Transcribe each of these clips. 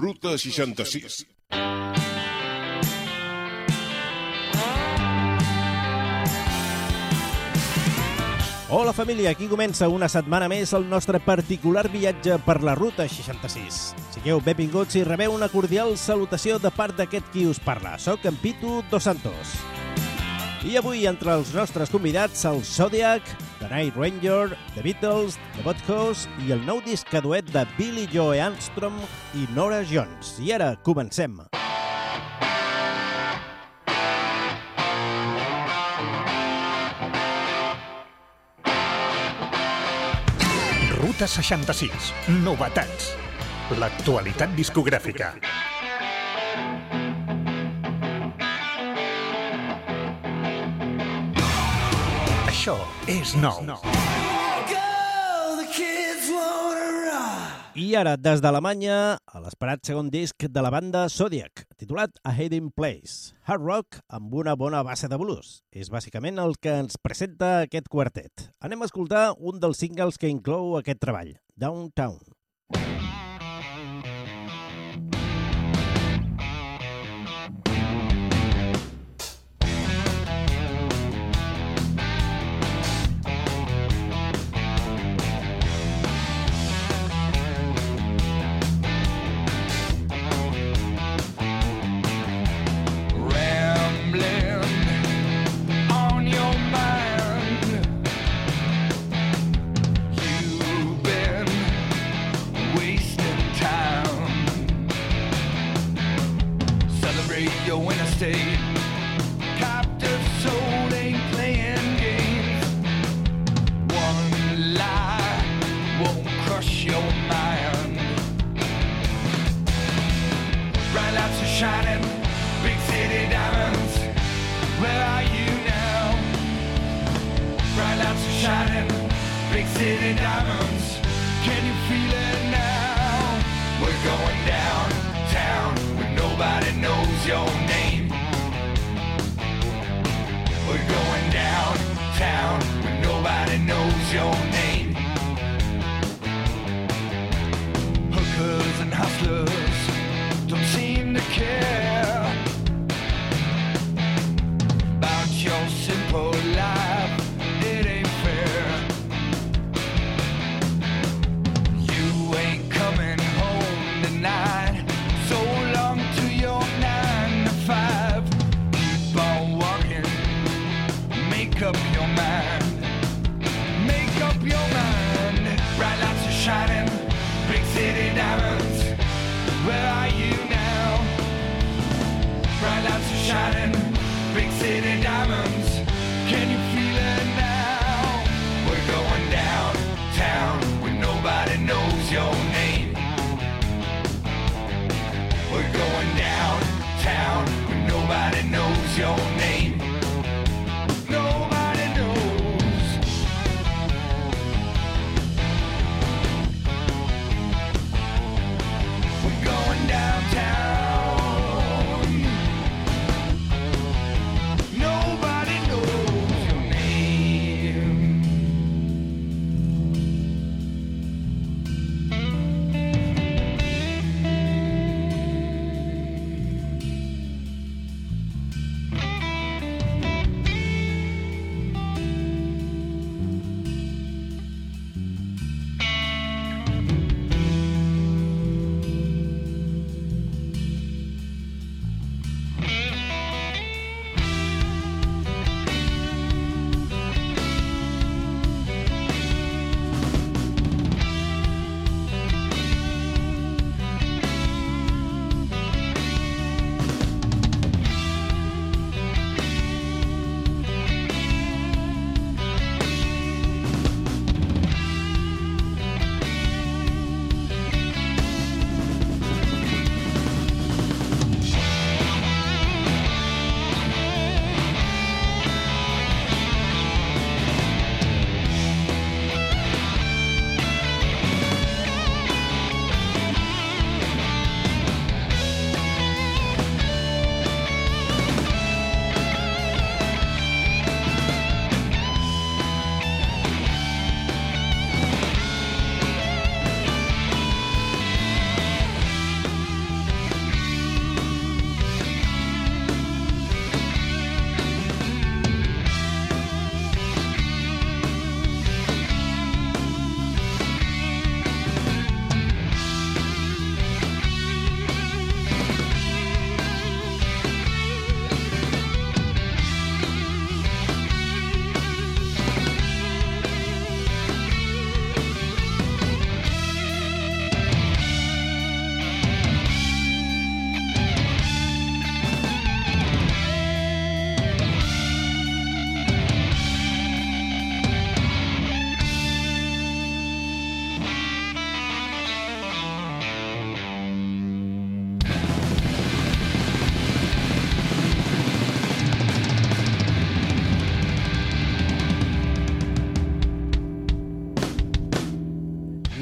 Ruta 66. Hola família, aquí comença una setmana més el nostre particular viatge per la Ruta 66. Sigueu benvinguts i rebeu una cordial salutació de part d'aquest qui us parla. Soc en Pitu Dos Santos. I avui entre els nostres convidats el Zodiac, The Night Ranger, The Beatles, The Bothouse i el nou disc duet de Billy Joe Armstrong i Nora Jones. I ara comencem. Ruta 66. Novetats. L'actualitat discogràfica. Això és nou. I ara, des d'Alemanya, a l'esperat segon disc de la banda Zodiac, titulat A Hidden Place, hard rock amb una bona base de blues. És bàsicament el que ens presenta aquest quartet. Anem a escoltar un dels singles que inclou aquest treball, Downtown. your interstate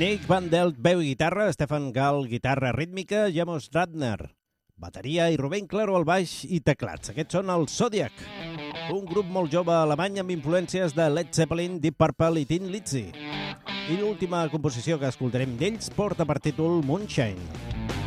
Nick Van Delt, veu i guitarra, Stefan Gall, guitarra rítmica, Jamos Radner, bateria i Rubén Claro al baix i teclats. Aquests són el Zodiac, un grup molt jove alemany amb influències de Led Zeppelin, Deep Purple i Tin Lizzy. I l'última composició que escoltarem d'ells porta per títol Moonshine. I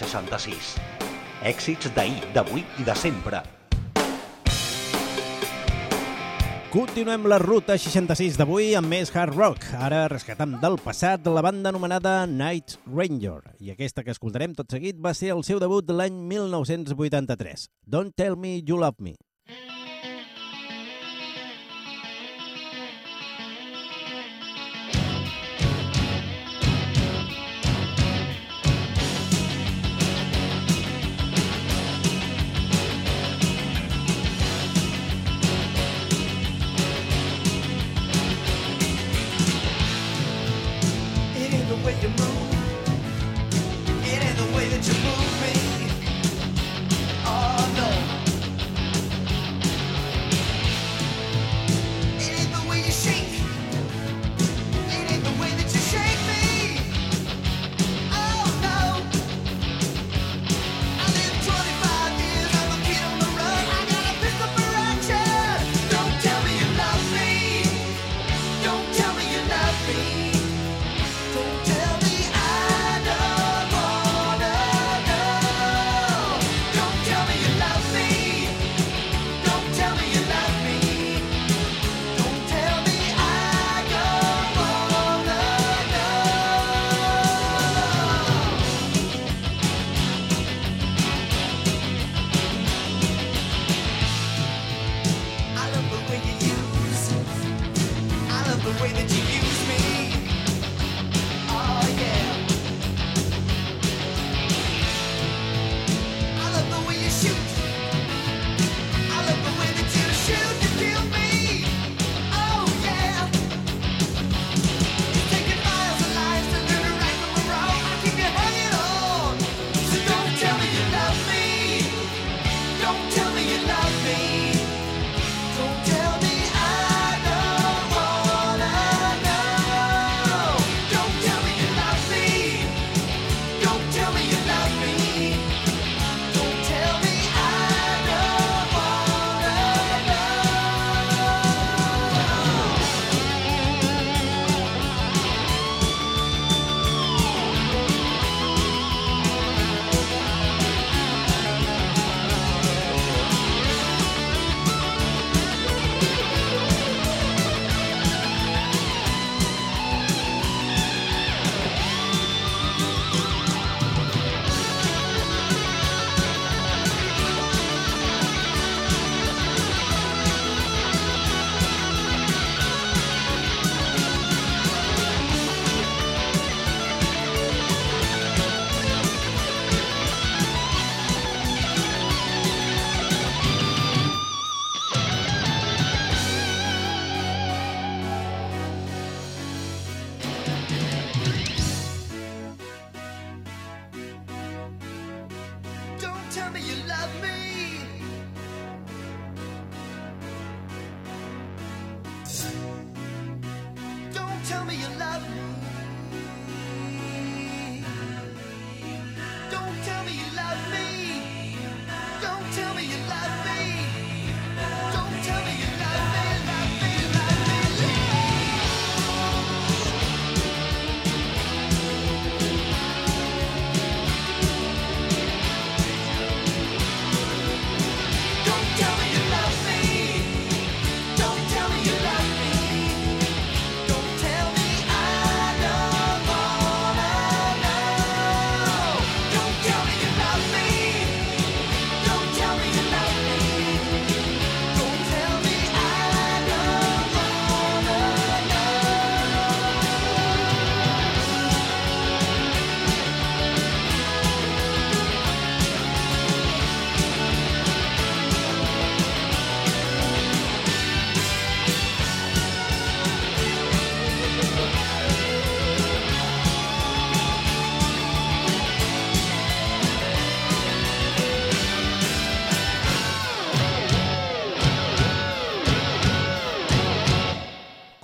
66. Èxits d'ahir, d'avui i de sempre. Continuem la ruta 66 d'avui amb més hard rock. Ara rescatant del passat la banda anomenada Night Ranger. I aquesta que escoltarem tot seguit va ser el seu debut l'any 1983. Don't Tell Me You Love Me.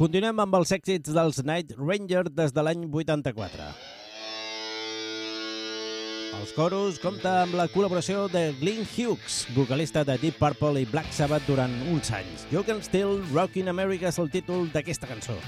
Continuem amb els èxits dels Night Ranger des de l'any 84. Els coros compta amb la col·laboració de Glenn Hughes, vocalista de Deep Purple i Black Sabbath durant uns anys. You Can Still Rockin' America és el títol d'aquesta cançó.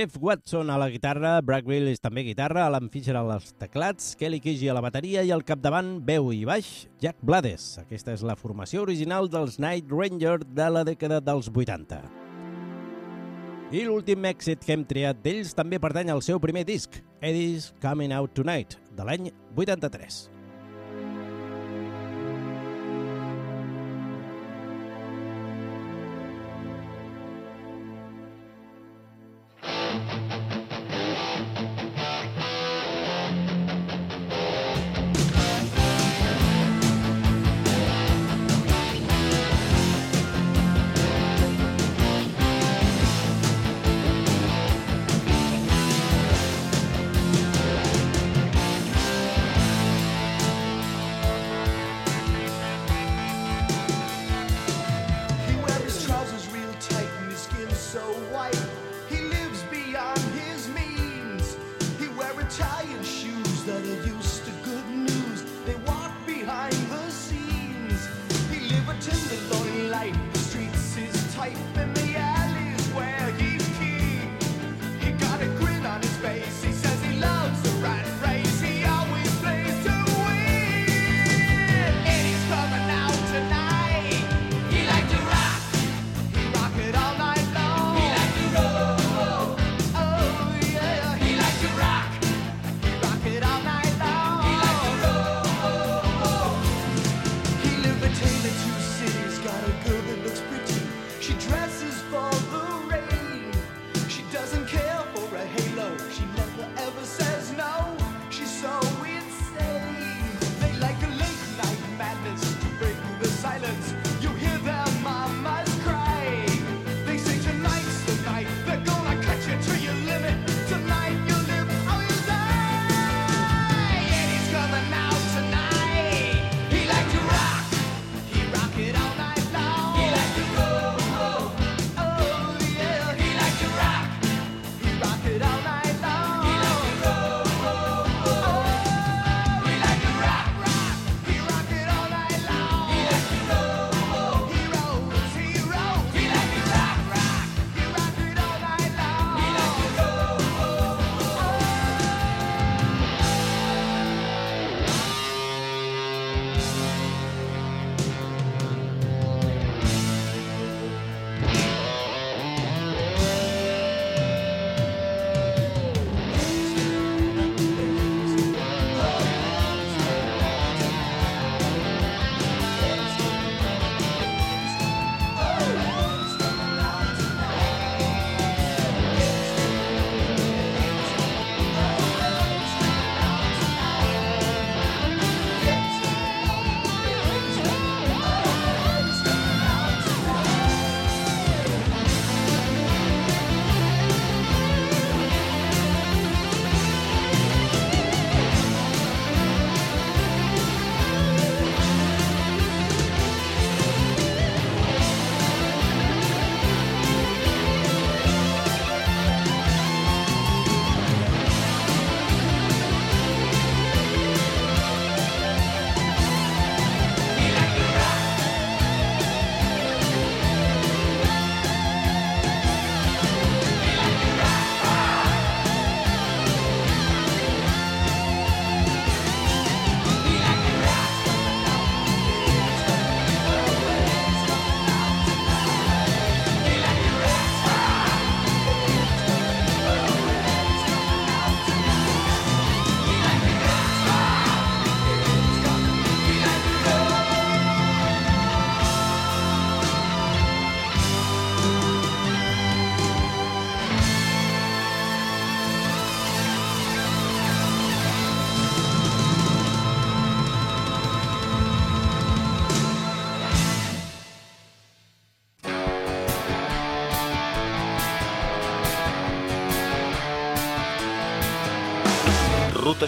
Jeff Watson a la guitarra, Brad Willis també guitarra, Alan Fisher les teclats, Kelly Kiji a la bateria i al capdavant veu i baix Jack Blades. Aquesta és la formació original dels Night Ranger de la dècada dels 80. I l'últim èxit que hem triat d'ells també pertany al seu primer disc, Eddie's Coming Out Tonight, de l'any 83.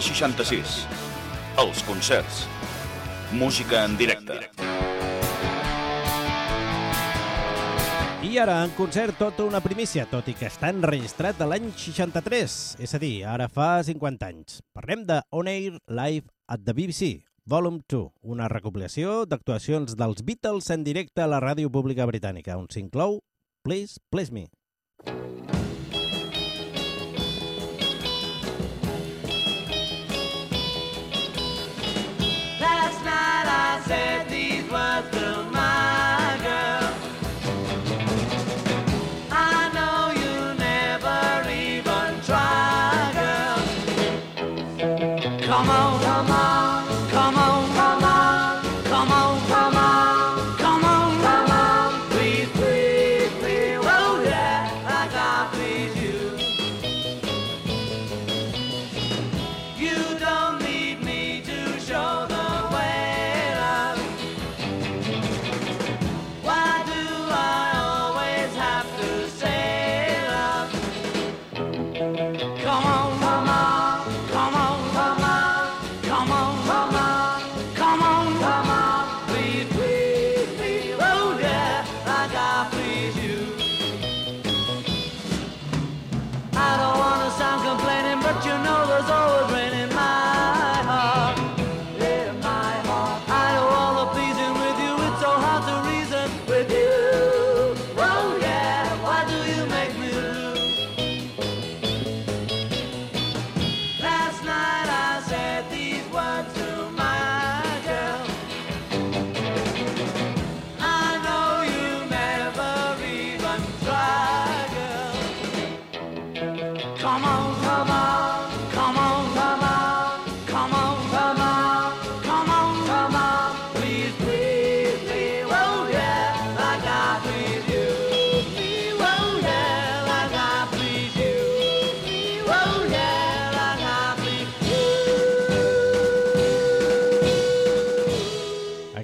66. Els concerts. Música en directe. I ara, en concert, tota una primícia, tot i que està enregistrat a l'any 63, és a dir, ara fa 50 anys. Parlem de On Air Live at the BBC, Volume 2, una recopilació d'actuacions dels Beatles en directe a la ràdio pública britànica, on s'inclou Please Please Me.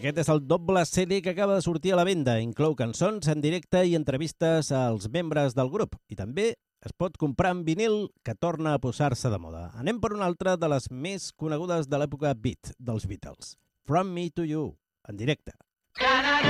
Aquest és el doble CD que acaba de sortir a la venda. Inclou cançons en directe i entrevistes als membres del grup. I també es pot comprar en vinil que torna a posar-se de moda. Anem per una altra de les més conegudes de l'època beat dels Beatles. From Me to You, en directe. Like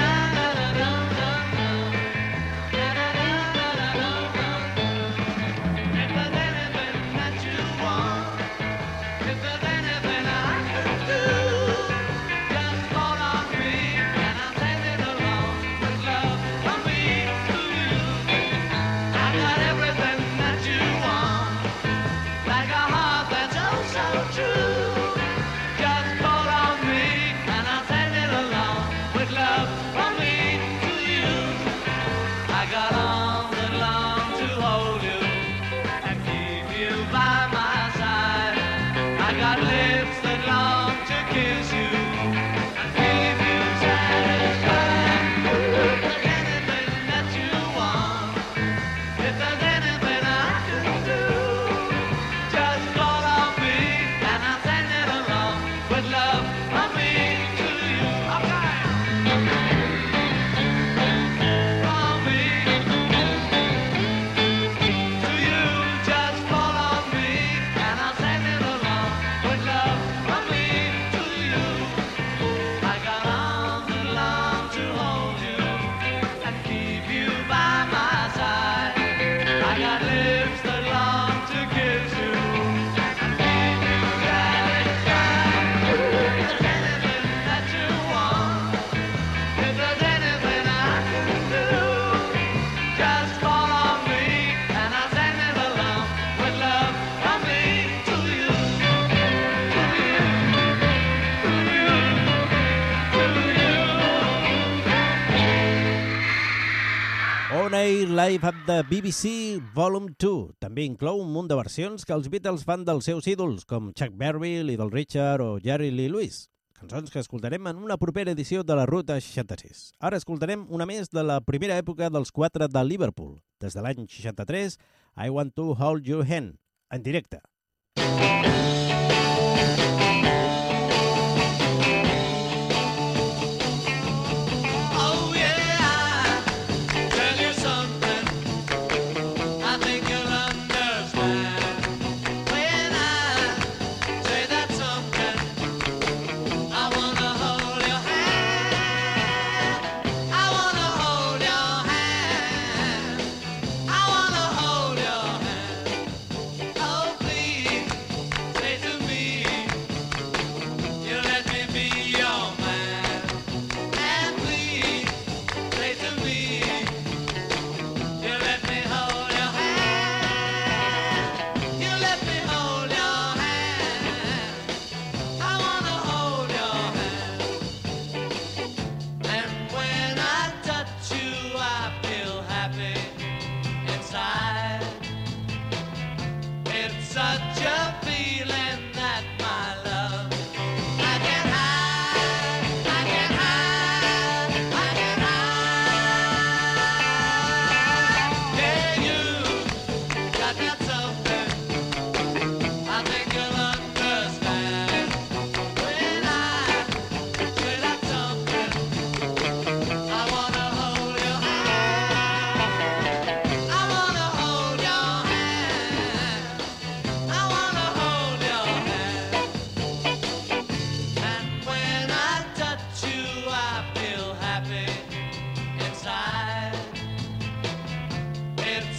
Live at the BBC Volume 2. També inclou un munt de versions que els Beatles fan dels seus ídols, com Chuck Berry, Little Richard o Jerry Lee Lewis. Cançons que escoltarem en una propera edició de la Ruta 66. Ara escoltarem una més de la primera època dels quatre de Liverpool. Des de l'any 63, I Want to Hold Your Hand, en directe. Oh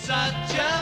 such a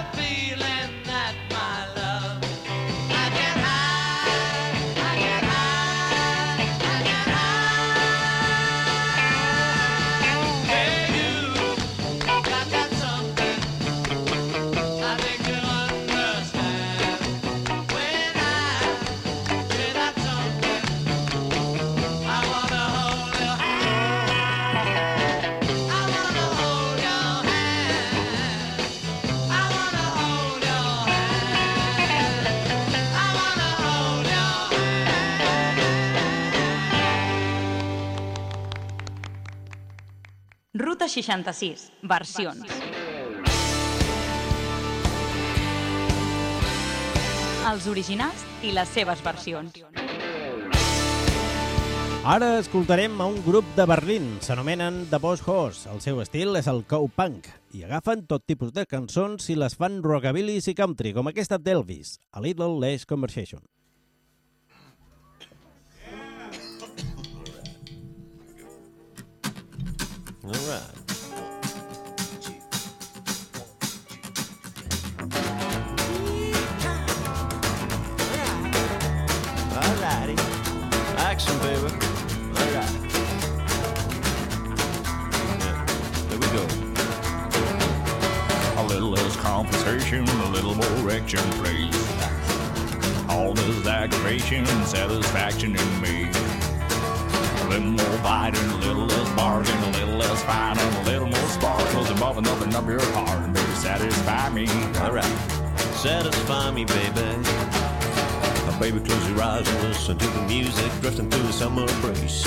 Ruta 66, versions. Els originals i les seves versions. Ara escoltarem a un grup de Berlín. S'anomenen The Boss Horse. El seu estil és el cow-punk i agafen tot tipus de cançons i les fan rockabillys i country, com aquesta d'Elvis, A Little Less Conversation. All right. All righty. Action, baby. All right. Yeah. There we go. A little less conversation, a little more action, please. All this aggravation and satisfaction in me. A little more biting, a little less barking, a little less fighting, a little more spark. Cause I'm up and open up your heart and baby, satisfy me. All right. Satisfy me, baby. Now, baby, close your eyes and listen to the music drifting through the summer breeze.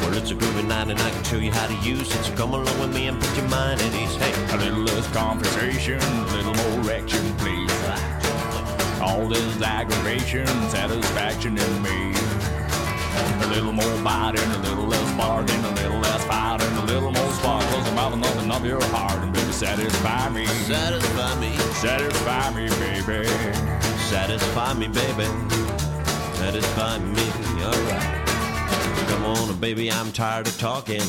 Well, it's a groovy night and I can show you how to use it. So come along with me and put your mind at ease. Hey, A little less conversation, a little more action, please. All this aggravation, satisfaction in me. A little more biting, a little less barking, a little less fighting, a little more spark. Close the mouth and open up your heart and baby, satisfy me. satisfy me. Satisfy me, baby. Satisfy me, baby. Satisfy me, alright. Come on, baby, I'm tired of talking.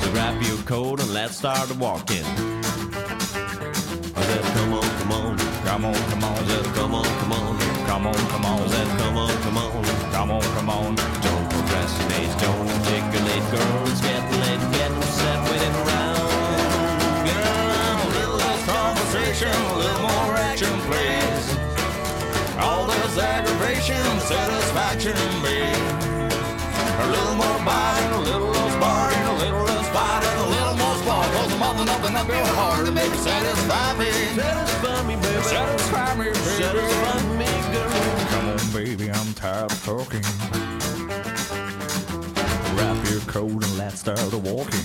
So grab your coat and let's start walking. I said, come on, come on. Come on, come I on, said, come on, come on. Come on, come on, said, come on, come on. come on, come on. Don't procrastinate, don't articulate, girl. It's getting late, getting set, waiting around. Girl, I'm a little less Conversation, a little more action, please. All this aggravation, satisfaction in me. A little more biting, a little less barring, a little less fighting, a little more spark. Close them up and up your heart and baby, satisfy me. Satisfy me, baby. Satisfy me, baby. Satisfy me, tired of talking. Wrap your coat and let's start walking.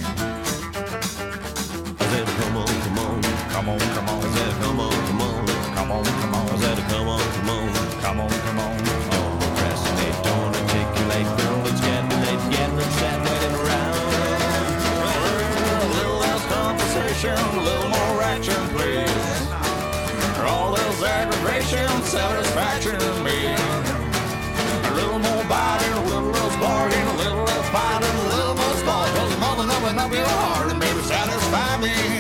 I said, come on, come on. Come on, come on. I said, come on, come on. come on, come on. I said, come on, come on. come on, come on. Don't procrastinate, don't articulate, girl. It's getting late, getting set, waiting around. A little less conversation, a little more action, please. All aggravation, satisfaction day.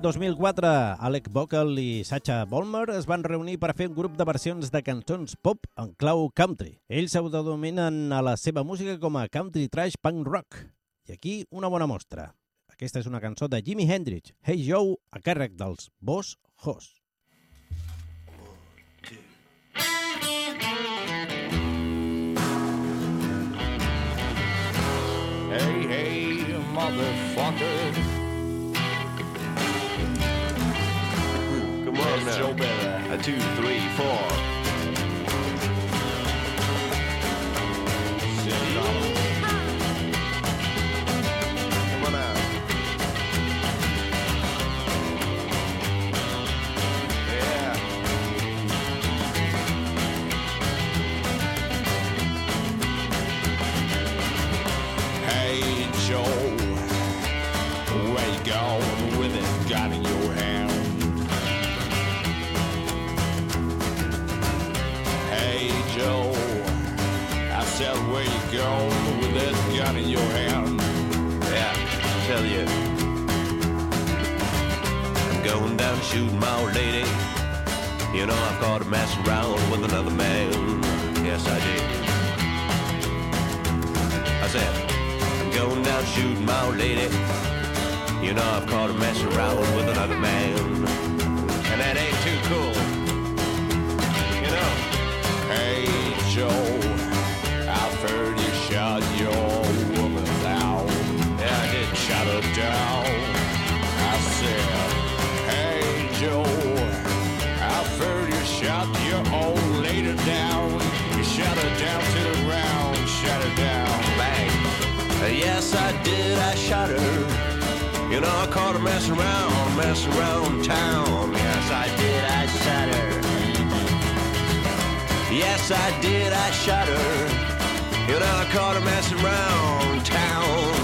L'any 2004, Alec Vocal i Sacha Bolmer es van reunir per fer un grup de versions de cançons pop en clau country. Ells s'autodominen a la seva música com a country trash punk rock. I aquí una bona mostra. Aquesta és una cançó de Jimi Hendrix, Hey Joe, a càrrec dels Boss Hoss. Hey, hey, motherfucker. Come on now. Joe. A two, three, four. Come Said, where you going with that gun in your hand? Yeah, I tell you. I'm going down to shoot my old lady. You know I've caught her messing around with another man. Yes, I did. I said, I'm going down shooting my old lady. You know I've caught her messing around with another man. caught her messing around, messing around town. Yes, I did, I shot her. Yes, I did, I shot her. You know, I caught her messing around town.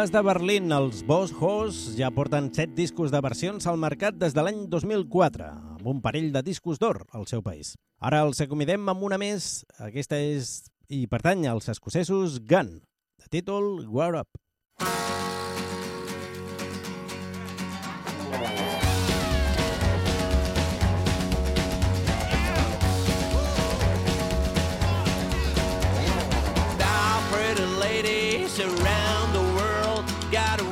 Des de Berlín, els Boss Hoss ja porten set discos de versions al mercat des de l'any 2004, amb un parell de discos d'or al seu país. Ara els acomidem amb una més, aquesta és i pertany als escocesos Gun, de títol War Up. Now, pretty ladies around the world got a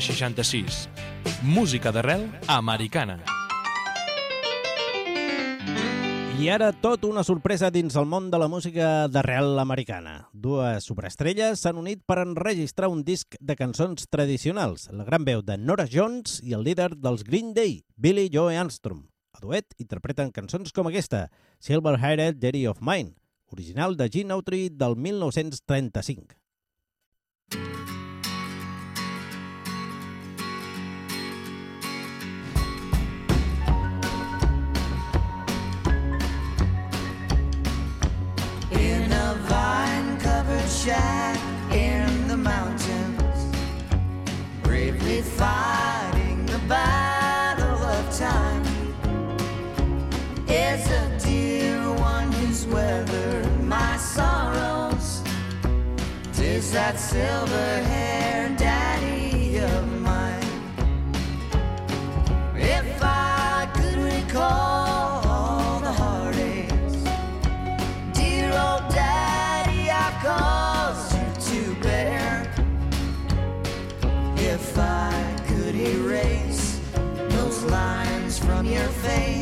66. Música d'arrel americana. I ara tot una sorpresa dins el món de la música d'arrel americana. Dues superestrelles s'han unit per enregistrar un disc de cançons tradicionals, la gran veu de Nora Jones i el líder dels Green Day, Billy Joe Armstrong. A duet interpreten cançons com aquesta, Silver-Haired Daddy of Mine, original de Gene Autry del 1935. Shack in the mountains, bravely fighting the battle of time. Is a dear one who's weathered my sorrows. Tis that silver haired your face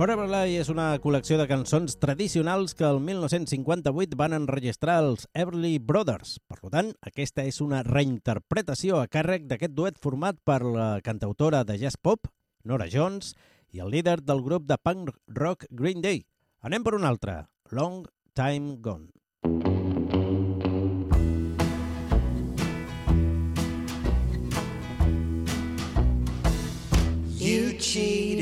Forever Lie és una col·lecció de cançons tradicionals que el 1958 van enregistrar els Everly Brothers. Per tant, aquesta és una reinterpretació a càrrec d'aquest duet format per la cantautora de jazz pop, Nora Jones, i el líder del grup de punk rock Green Day. Anem per una altra, Long Time Gone. You cheated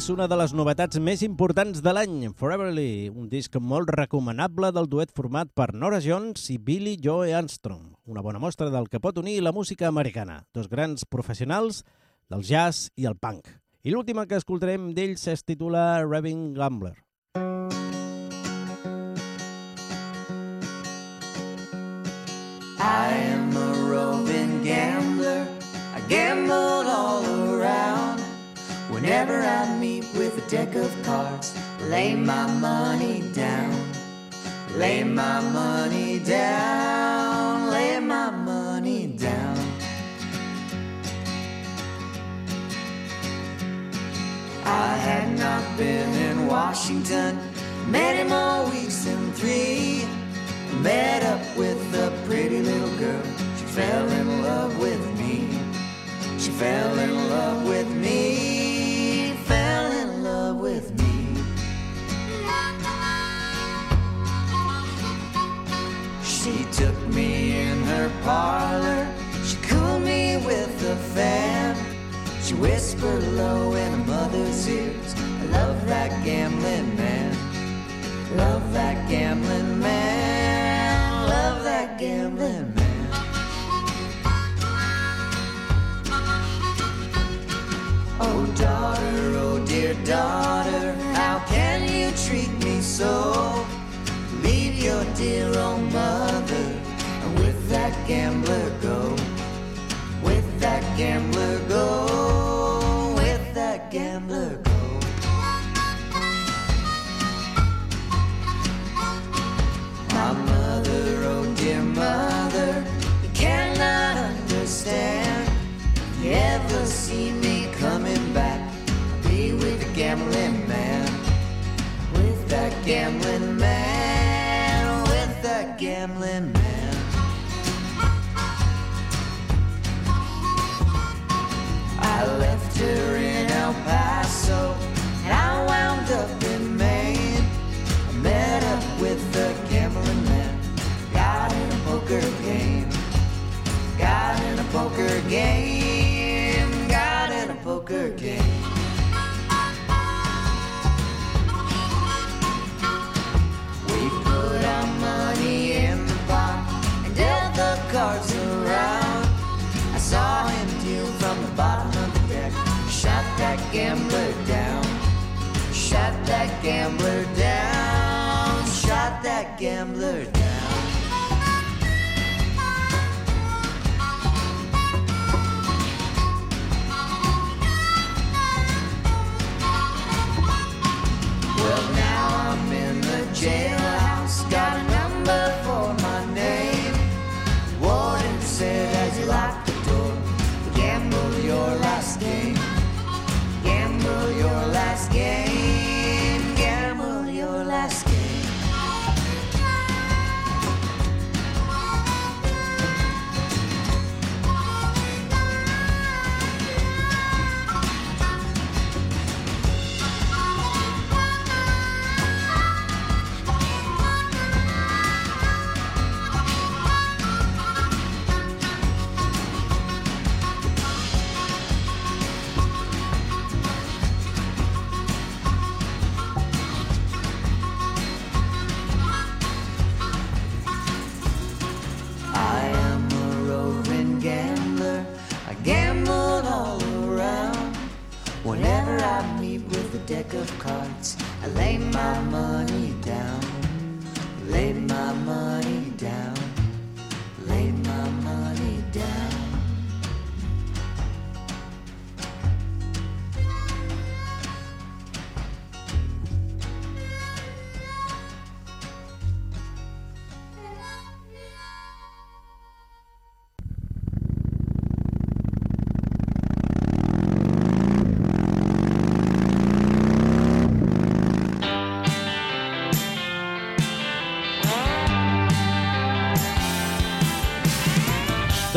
És una de les novetats més importants de l'any, Foreverly, un disc molt recomanable del duet format per Nora Jones i Billy Joe Armstrong, una bona mostra del que pot unir la música americana, dos grans professionals del jazz i el punk. I l'última que escoltarem d'ells es titula Raving Gambler. I Whenever I meet with a deck of cards, lay my money down. Lay my money down. Lay my money down. I had not been in Washington many more weeks than three. Met up with a pretty little girl. She fell in love with me. She fell in love with me. She took me in her parlor. She cooled me with a fan. She whispered low in her mother's ears. I love that gambling man. Love that gambling man. Love that gambling man. Oh, daughter, oh, dear daughter, how can you treat me so? Leave your dear old am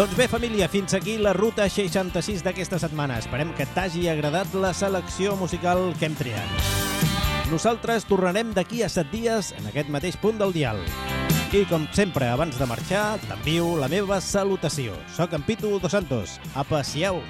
Doncs bé, família, fins aquí la ruta 66 d'aquesta setmana. Esperem que t'hagi agradat la selecció musical que hem triat. Nosaltres tornarem d'aquí a set dies en aquest mateix punt del dial. I, com sempre, abans de marxar, t'envio la meva salutació. Soc en Pitu Dos Santos. Apa, siau!